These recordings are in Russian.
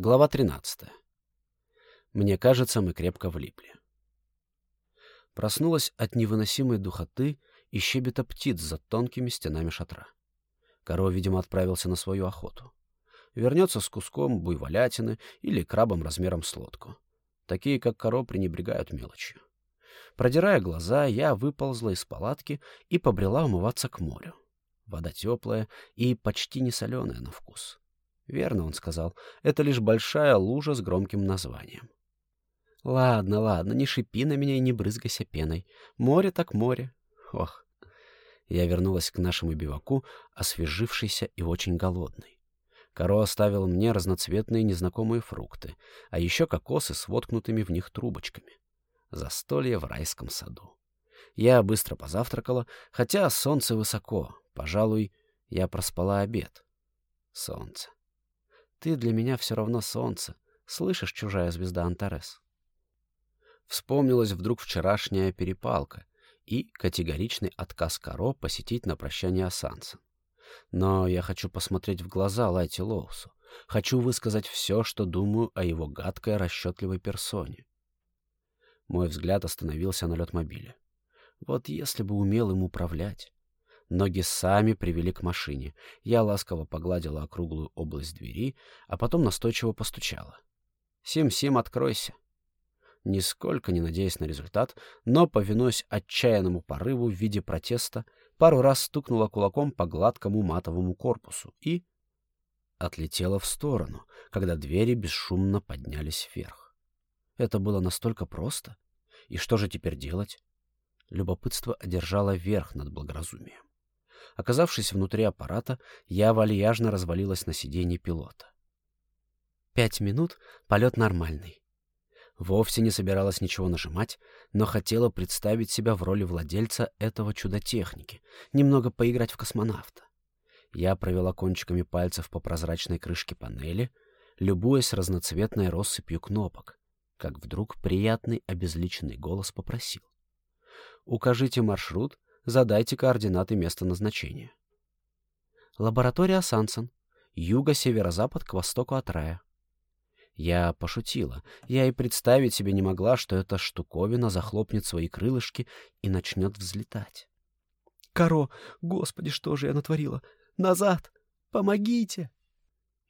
Глава 13. Мне кажется, мы крепко влипли. Проснулась от невыносимой духоты и щебета птиц за тонкими стенами шатра. Коро, видимо, отправился на свою охоту. Вернется с куском буйволятины или крабом размером с лодку. Такие, как Коро, пренебрегают мелочью. Продирая глаза, я выползла из палатки и побрела умываться к морю. Вода теплая и почти не соленая на вкус. Верно он сказал. Это лишь большая лужа с громким названием. Ладно, ладно, не шипи на меня и не брызгайся пеной. Море так море. Ох. Я вернулась к нашему биваку, освежившейся и очень голодной. Коро оставил мне разноцветные незнакомые фрукты, а еще кокосы с воткнутыми в них трубочками. Застолье в райском саду. Я быстро позавтракала, хотя солнце высоко. Пожалуй, я проспала обед. Солнце. Ты для меня все равно солнце. Слышишь, чужая звезда Антарес? Вспомнилась вдруг вчерашняя перепалка и категоричный отказ Каро посетить на прощание Асанса. Но я хочу посмотреть в глаза Лайти Лоусу. Хочу высказать все, что думаю о его гадкой, расчетливой персоне. Мой взгляд остановился на летмобиле. Вот если бы умел им управлять. Ноги сами привели к машине. Я ласково погладила округлую область двери, а потом настойчиво постучала. «Сим-Сим, откройся!» Нисколько не надеясь на результат, но, повинуясь отчаянному порыву в виде протеста, пару раз стукнула кулаком по гладкому матовому корпусу и... отлетела в сторону, когда двери бесшумно поднялись вверх. Это было настолько просто. И что же теперь делать? Любопытство одержало верх над благоразумием. Оказавшись внутри аппарата, я вальяжно развалилась на сиденье пилота. Пять минут — полет нормальный. Вовсе не собиралась ничего нажимать, но хотела представить себя в роли владельца этого чудо-техники, немного поиграть в космонавта. Я провела кончиками пальцев по прозрачной крышке панели, любуясь разноцветной россыпью кнопок, как вдруг приятный обезличенный голос попросил. «Укажите маршрут Задайте координаты места назначения. Лаборатория Сансен. Юго-северо-запад к востоку от рая. Я пошутила. Я и представить себе не могла, что эта штуковина захлопнет свои крылышки и начнет взлетать. «Каро! Господи, что же я натворила? Назад! Помогите!»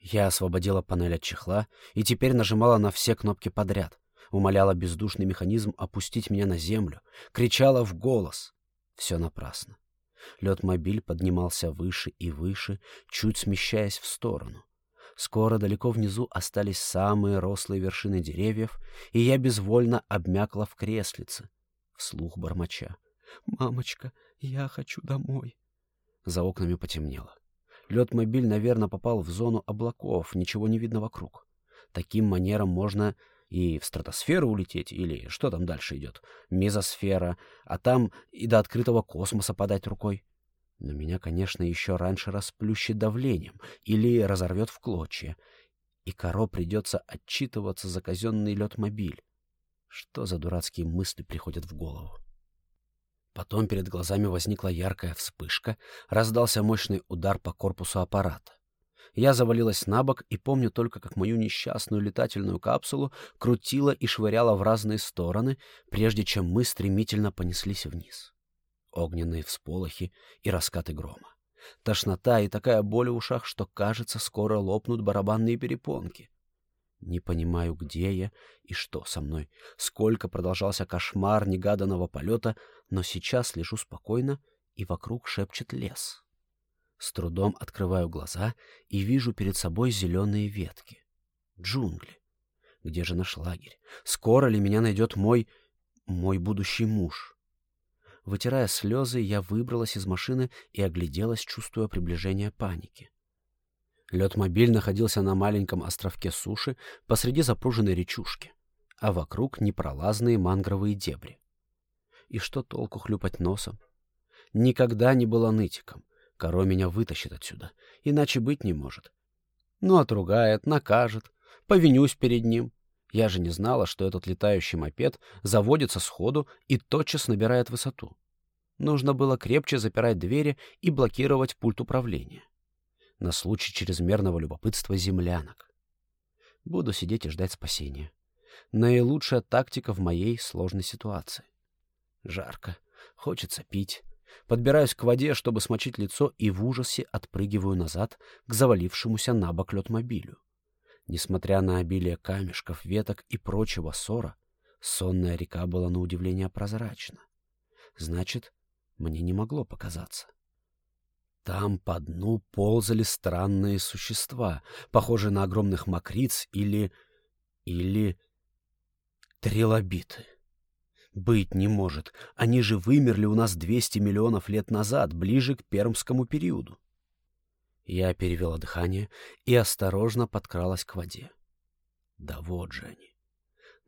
Я освободила панель от чехла и теперь нажимала на все кнопки подряд. Умоляла бездушный механизм опустить меня на землю. Кричала в голос. Все напрасно. Лед-мобиль поднимался выше и выше, чуть смещаясь в сторону. Скоро далеко внизу остались самые рослые вершины деревьев, и я безвольно обмякла в креслице, вслух бормоча. «Мамочка, я хочу домой». За окнами потемнело. Лед-мобиль, наверное, попал в зону облаков, ничего не видно вокруг. Таким манером можно и в стратосферу улететь, или что там дальше идет, мезосфера, а там и до открытого космоса подать рукой. Но меня, конечно, еще раньше расплющит давлением или разорвет в клочья, и Каро придется отчитываться за казенный лед-мобиль. Что за дурацкие мысли приходят в голову? Потом перед глазами возникла яркая вспышка, раздался мощный удар по корпусу аппарата. Я завалилась на бок и помню только, как мою несчастную летательную капсулу крутила и швыряла в разные стороны, прежде чем мы стремительно понеслись вниз. Огненные всполохи и раскаты грома. Тошнота и такая боль в ушах, что, кажется, скоро лопнут барабанные перепонки. Не понимаю, где я и что со мной, сколько продолжался кошмар негаданного полета, но сейчас лежу спокойно, и вокруг шепчет лес. С трудом открываю глаза и вижу перед собой зеленые ветки. Джунгли. Где же наш лагерь? Скоро ли меня найдет мой... мой будущий муж? Вытирая слезы, я выбралась из машины и огляделась, чувствуя приближение паники. Лед-мобиль находился на маленьком островке суши посреди запруженной речушки, а вокруг непролазные мангровые дебри. И что толку хлюпать носом? Никогда не была нытиком. Коро меня вытащит отсюда, иначе быть не может. Ну, отругает, накажет, повинюсь перед ним. Я же не знала, что этот летающий мопед заводится сходу и тотчас набирает высоту. Нужно было крепче запирать двери и блокировать пульт управления. На случай чрезмерного любопытства землянок. Буду сидеть и ждать спасения. Наилучшая тактика в моей сложной ситуации. Жарко. Хочется пить. Подбираюсь к воде, чтобы смочить лицо, и в ужасе отпрыгиваю назад к завалившемуся на бок летмобилю. Несмотря на обилие камешков, веток и прочего ссора, сонная река была на удивление прозрачна. Значит, мне не могло показаться. Там по дну ползали странные существа, похожие на огромных мокриц или... или... трилобиты. Быть не может. Они же вымерли у нас 200 миллионов лет назад, ближе к пермскому периоду. Я перевела дыхание и осторожно подкралась к воде. Да вот же они.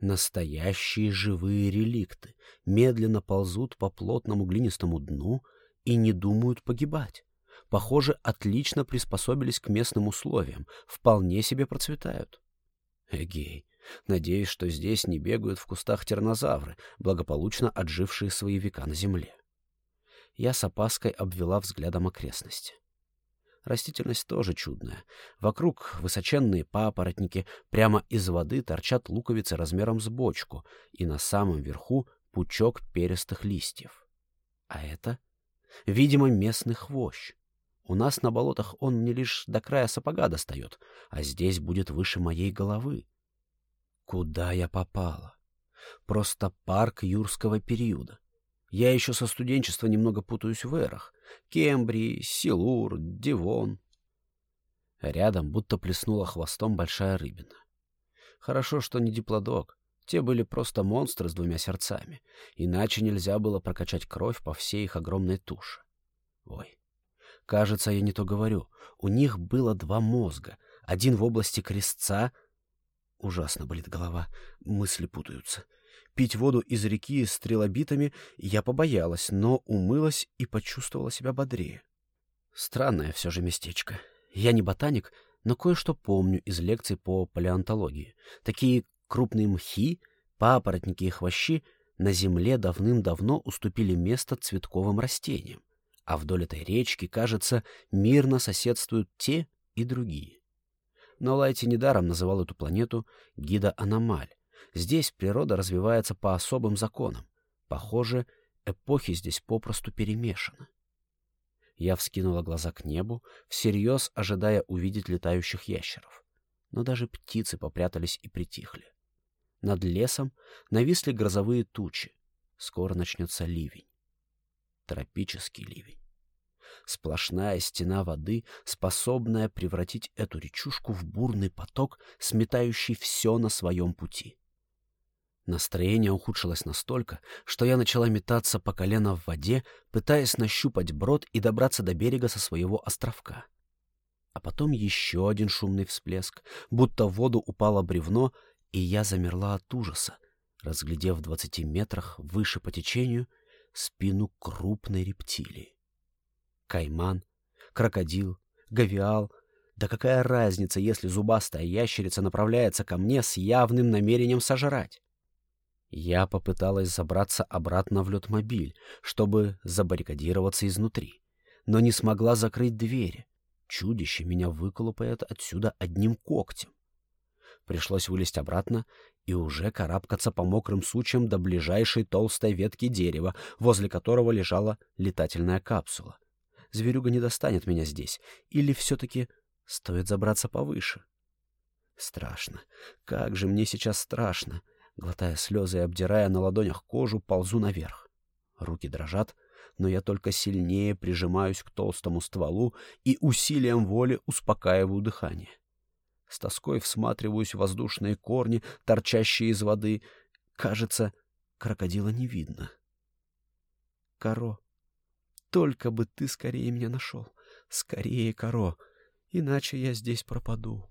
Настоящие живые реликты медленно ползут по плотному глинистому дну и не думают погибать. Похоже, отлично приспособились к местным условиям, вполне себе процветают. Эгей, надеюсь, что здесь не бегают в кустах тернозавры, благополучно отжившие свои века на земле. Я с опаской обвела взглядом окрестности. Растительность тоже чудная. Вокруг высоченные папоротники, прямо из воды торчат луковицы размером с бочку, и на самом верху пучок перистых листьев. А это, видимо, местный хвощ. У нас на болотах он мне лишь до края сапога достает, а здесь будет выше моей головы. Куда я попала? Просто парк юрского периода. Я еще со студенчества немного путаюсь в эрах. Кембрий, Силур, Дивон. Рядом будто плеснула хвостом большая рыбина. Хорошо, что не диплодок. Те были просто монстры с двумя сердцами. Иначе нельзя было прокачать кровь по всей их огромной туше. Ой, кажется, я не то говорю. У них было два мозга. Один в области крестца. Ужасно болит голова. Мысли путаются. — Пить воду из реки с трилобитами я побоялась, но умылась и почувствовала себя бодрее. Странное все же местечко. Я не ботаник, но кое-что помню из лекций по палеонтологии. Такие крупные мхи, папоротники и хвощи на земле давным-давно уступили место цветковым растениям, а вдоль этой речки, кажется, мирно соседствуют те и другие. Но Лайти недаром называл эту планету гида-аномаль, Здесь природа развивается по особым законам. Похоже, эпохи здесь попросту перемешаны. Я вскинула глаза к небу, всерьез ожидая увидеть летающих ящеров. Но даже птицы попрятались и притихли. Над лесом нависли грозовые тучи. Скоро начнется ливень. Тропический ливень. Сплошная стена воды, способная превратить эту речушку в бурный поток, сметающий все на своем пути. Настроение ухудшилось настолько, что я начала метаться по колено в воде, пытаясь нащупать брод и добраться до берега со своего островка. А потом еще один шумный всплеск, будто в воду упало бревно, и я замерла от ужаса, разглядев в двадцати метрах выше по течению спину крупной рептилии. Кайман, крокодил, гавиал — да какая разница, если зубастая ящерица направляется ко мне с явным намерением сожрать? Я попыталась забраться обратно в летмобиль, чтобы забаррикадироваться изнутри, но не смогла закрыть двери. Чудище меня выколупает отсюда одним когтем. Пришлось вылезть обратно и уже карабкаться по мокрым сучьям до ближайшей толстой ветки дерева, возле которого лежала летательная капсула. Зверюга не достанет меня здесь, или все-таки стоит забраться повыше? Страшно. Как же мне сейчас страшно. Глотая слезы и обдирая на ладонях кожу, ползу наверх. Руки дрожат, но я только сильнее прижимаюсь к толстому стволу и усилием воли успокаиваю дыхание. С тоской всматриваюсь в воздушные корни, торчащие из воды. Кажется, крокодила не видно. Коро, только бы ты скорее меня нашел. Скорее, Коро, иначе я здесь пропаду.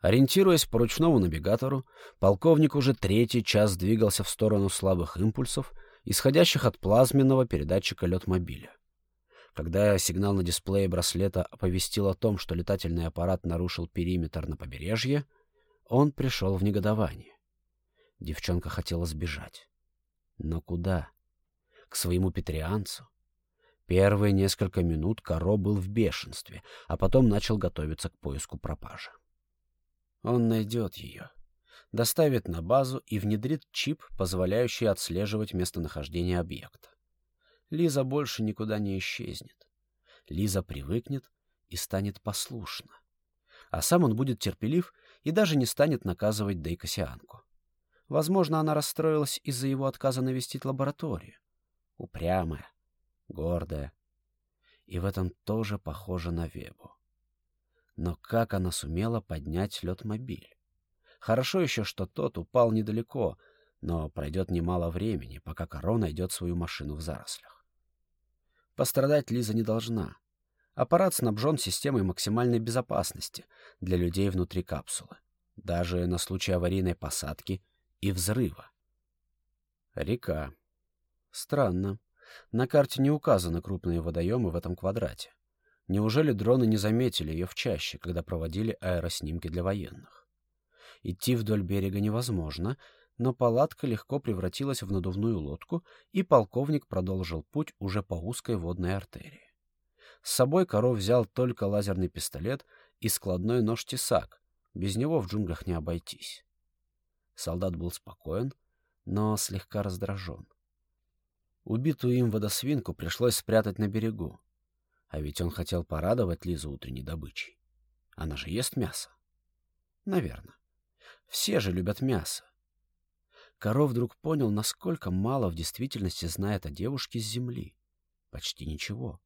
Ориентируясь по ручному навигатору, полковник уже третий час двигался в сторону слабых импульсов, исходящих от плазменного передатчика летмобиля. Когда сигнал на дисплее браслета оповестил о том, что летательный аппарат нарушил периметр на побережье, он пришел в негодование. Девчонка хотела сбежать. Но куда? К своему петрианцу? Первые несколько минут Каро был в бешенстве, а потом начал готовиться к поиску пропажи. Он найдет ее, доставит на базу и внедрит чип, позволяющий отслеживать местонахождение объекта. Лиза больше никуда не исчезнет. Лиза привыкнет и станет послушна. А сам он будет терпелив и даже не станет наказывать Дейкосианку. Возможно, она расстроилась из-за его отказа навестить лабораторию. Упрямая, гордая. И в этом тоже похоже на Вебу. Но как она сумела поднять лед-мобиль? Хорошо еще, что тот упал недалеко, но пройдет немало времени, пока Каро найдет свою машину в зарослях. Пострадать Лиза не должна. Аппарат снабжен системой максимальной безопасности для людей внутри капсулы, даже на случай аварийной посадки и взрыва. Река. Странно. На карте не указаны крупные водоемы в этом квадрате. Неужели дроны не заметили ее в чаще, когда проводили аэроснимки для военных? Идти вдоль берега невозможно, но палатка легко превратилась в надувную лодку, и полковник продолжил путь уже по узкой водной артерии. С собой коров взял только лазерный пистолет и складной нож-тесак. Без него в джунглях не обойтись. Солдат был спокоен, но слегка раздражен. Убитую им водосвинку пришлось спрятать на берегу. А ведь он хотел порадовать Лизу утренней добычей. Она же ест мясо. Наверное. Все же любят мясо. Коров вдруг понял, насколько мало в действительности знает о девушке с земли. Почти ничего.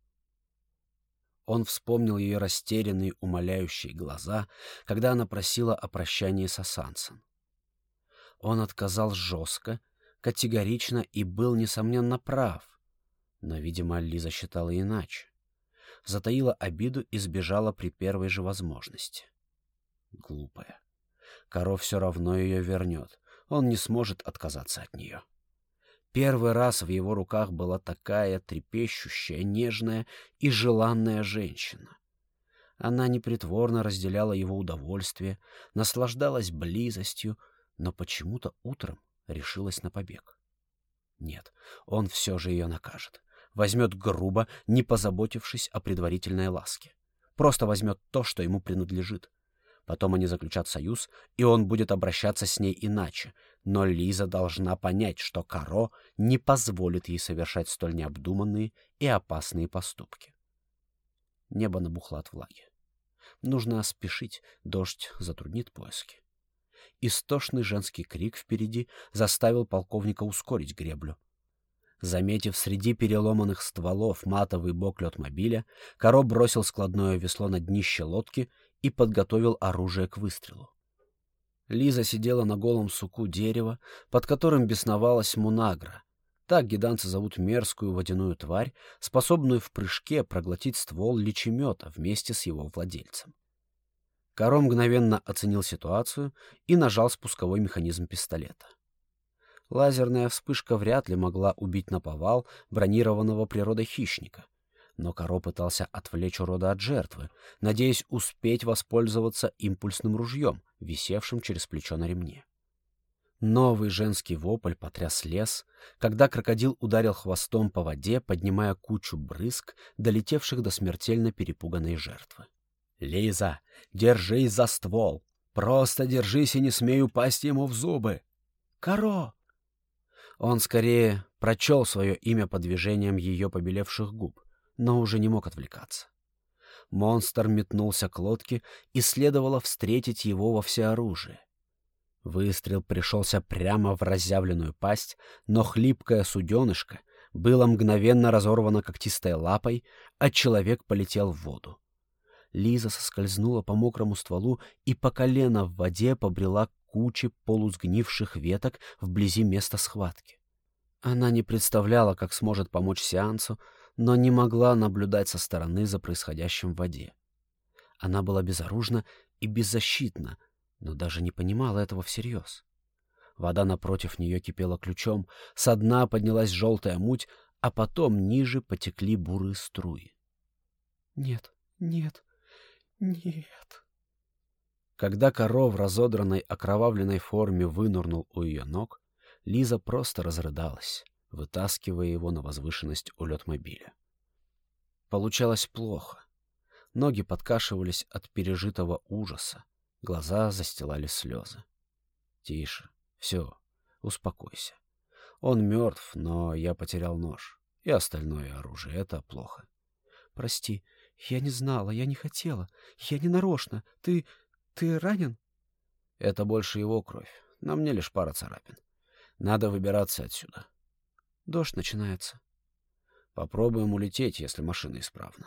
Он вспомнил ее растерянные, умоляющие глаза, когда она просила о прощании с Асансом. Он отказал жестко, категорично и был, несомненно, прав. Но, видимо, Лиза считала иначе. Затаила обиду и сбежала при первой же возможности. Глупая. Коров все равно ее вернет. Он не сможет отказаться от нее. Первый раз в его руках была такая трепещущая, нежная и желанная женщина. Она непритворно разделяла его удовольствие, наслаждалась близостью, но почему-то утром решилась на побег. Нет, он все же ее накажет. Возьмет грубо, не позаботившись о предварительной ласке. Просто возьмет то, что ему принадлежит. Потом они заключат союз, и он будет обращаться с ней иначе. Но Лиза должна понять, что Каро не позволит ей совершать столь необдуманные и опасные поступки. Небо набухло от влаги. Нужно спешить, дождь затруднит поиски. Истошный женский крик впереди заставил полковника ускорить греблю. Заметив среди переломанных стволов матовый бок летмобиля, Каро бросил складное весло на днище лодки и подготовил оружие к выстрелу. Лиза сидела на голом суку дерева, под которым бесновалась мунагра. Так гиданцы зовут мерзкую водяную тварь, способную в прыжке проглотить ствол личемета вместе с его владельцем. Каро мгновенно оценил ситуацию и нажал спусковой механизм пистолета. Лазерная вспышка вряд ли могла убить наповал бронированного природой хищника. Но Каро пытался отвлечь урода от жертвы, надеясь успеть воспользоваться импульсным ружьем, висевшим через плечо на ремне. Новый женский вопль потряс лес, когда крокодил ударил хвостом по воде, поднимая кучу брызг, долетевших до смертельно перепуганной жертвы. «Лиза, держись за ствол! Просто держись и не смей упасть ему в зубы!» «Каро!» Он скорее прочел свое имя по движениям ее побелевших губ, но уже не мог отвлекаться. Монстр метнулся к лодке, и следовало встретить его во всеоружие. Выстрел пришелся прямо в разъявленную пасть, но хлипкое суденышко было мгновенно разорвано когтистой лапой, а человек полетел в воду. Лиза соскользнула по мокрому стволу и по колено в воде побрела куче полусгнивших веток вблизи места схватки. Она не представляла, как сможет помочь сеансу, но не могла наблюдать со стороны за происходящим в воде. Она была безоружна и беззащитна, но даже не понимала этого всерьез. Вода напротив нее кипела ключом, со дна поднялась желтая муть, а потом ниже потекли бурые струи. — Нет, нет, «Нет». Когда коров в разодранной окровавленной форме вынурнул у ее ног, Лиза просто разрыдалась, вытаскивая его на возвышенность у летмобиля. Получалось плохо. Ноги подкашивались от пережитого ужаса. Глаза застилали слезы. Тише. Все. Успокойся. Он мертв, но я потерял нож. И остальное оружие. Это плохо. Прости. Я не знала, я не хотела. Я не нарочно. Ты... ты ранен? Это больше его кровь. На мне лишь пара царапин. Надо выбираться отсюда. Дождь начинается. Попробуем улететь, если машина исправна.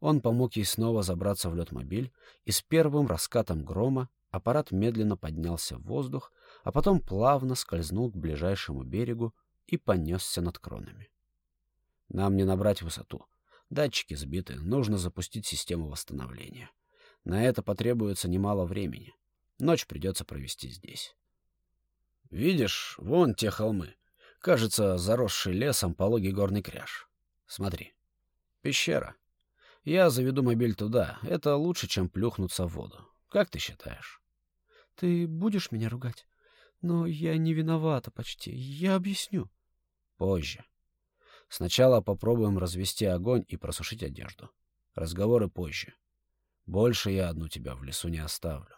Он помог ей снова забраться в летмобиль, и с первым раскатом грома аппарат медленно поднялся в воздух, а потом плавно скользнул к ближайшему берегу и понесся над кронами. Нам не набрать высоту. Датчики сбиты, нужно запустить систему восстановления. На это потребуется немало времени. Ночь придется провести здесь. Видишь, вон те холмы. Кажется, заросший лесом пологий горный кряж. Смотри. Пещера. Я заведу мобиль туда. Это лучше, чем плюхнуться в воду. Как ты считаешь? Ты будешь меня ругать? Но я не виновата почти. Я объясню. Позже. Сначала попробуем развести огонь и просушить одежду. Разговоры позже. Больше я одну тебя в лесу не оставлю.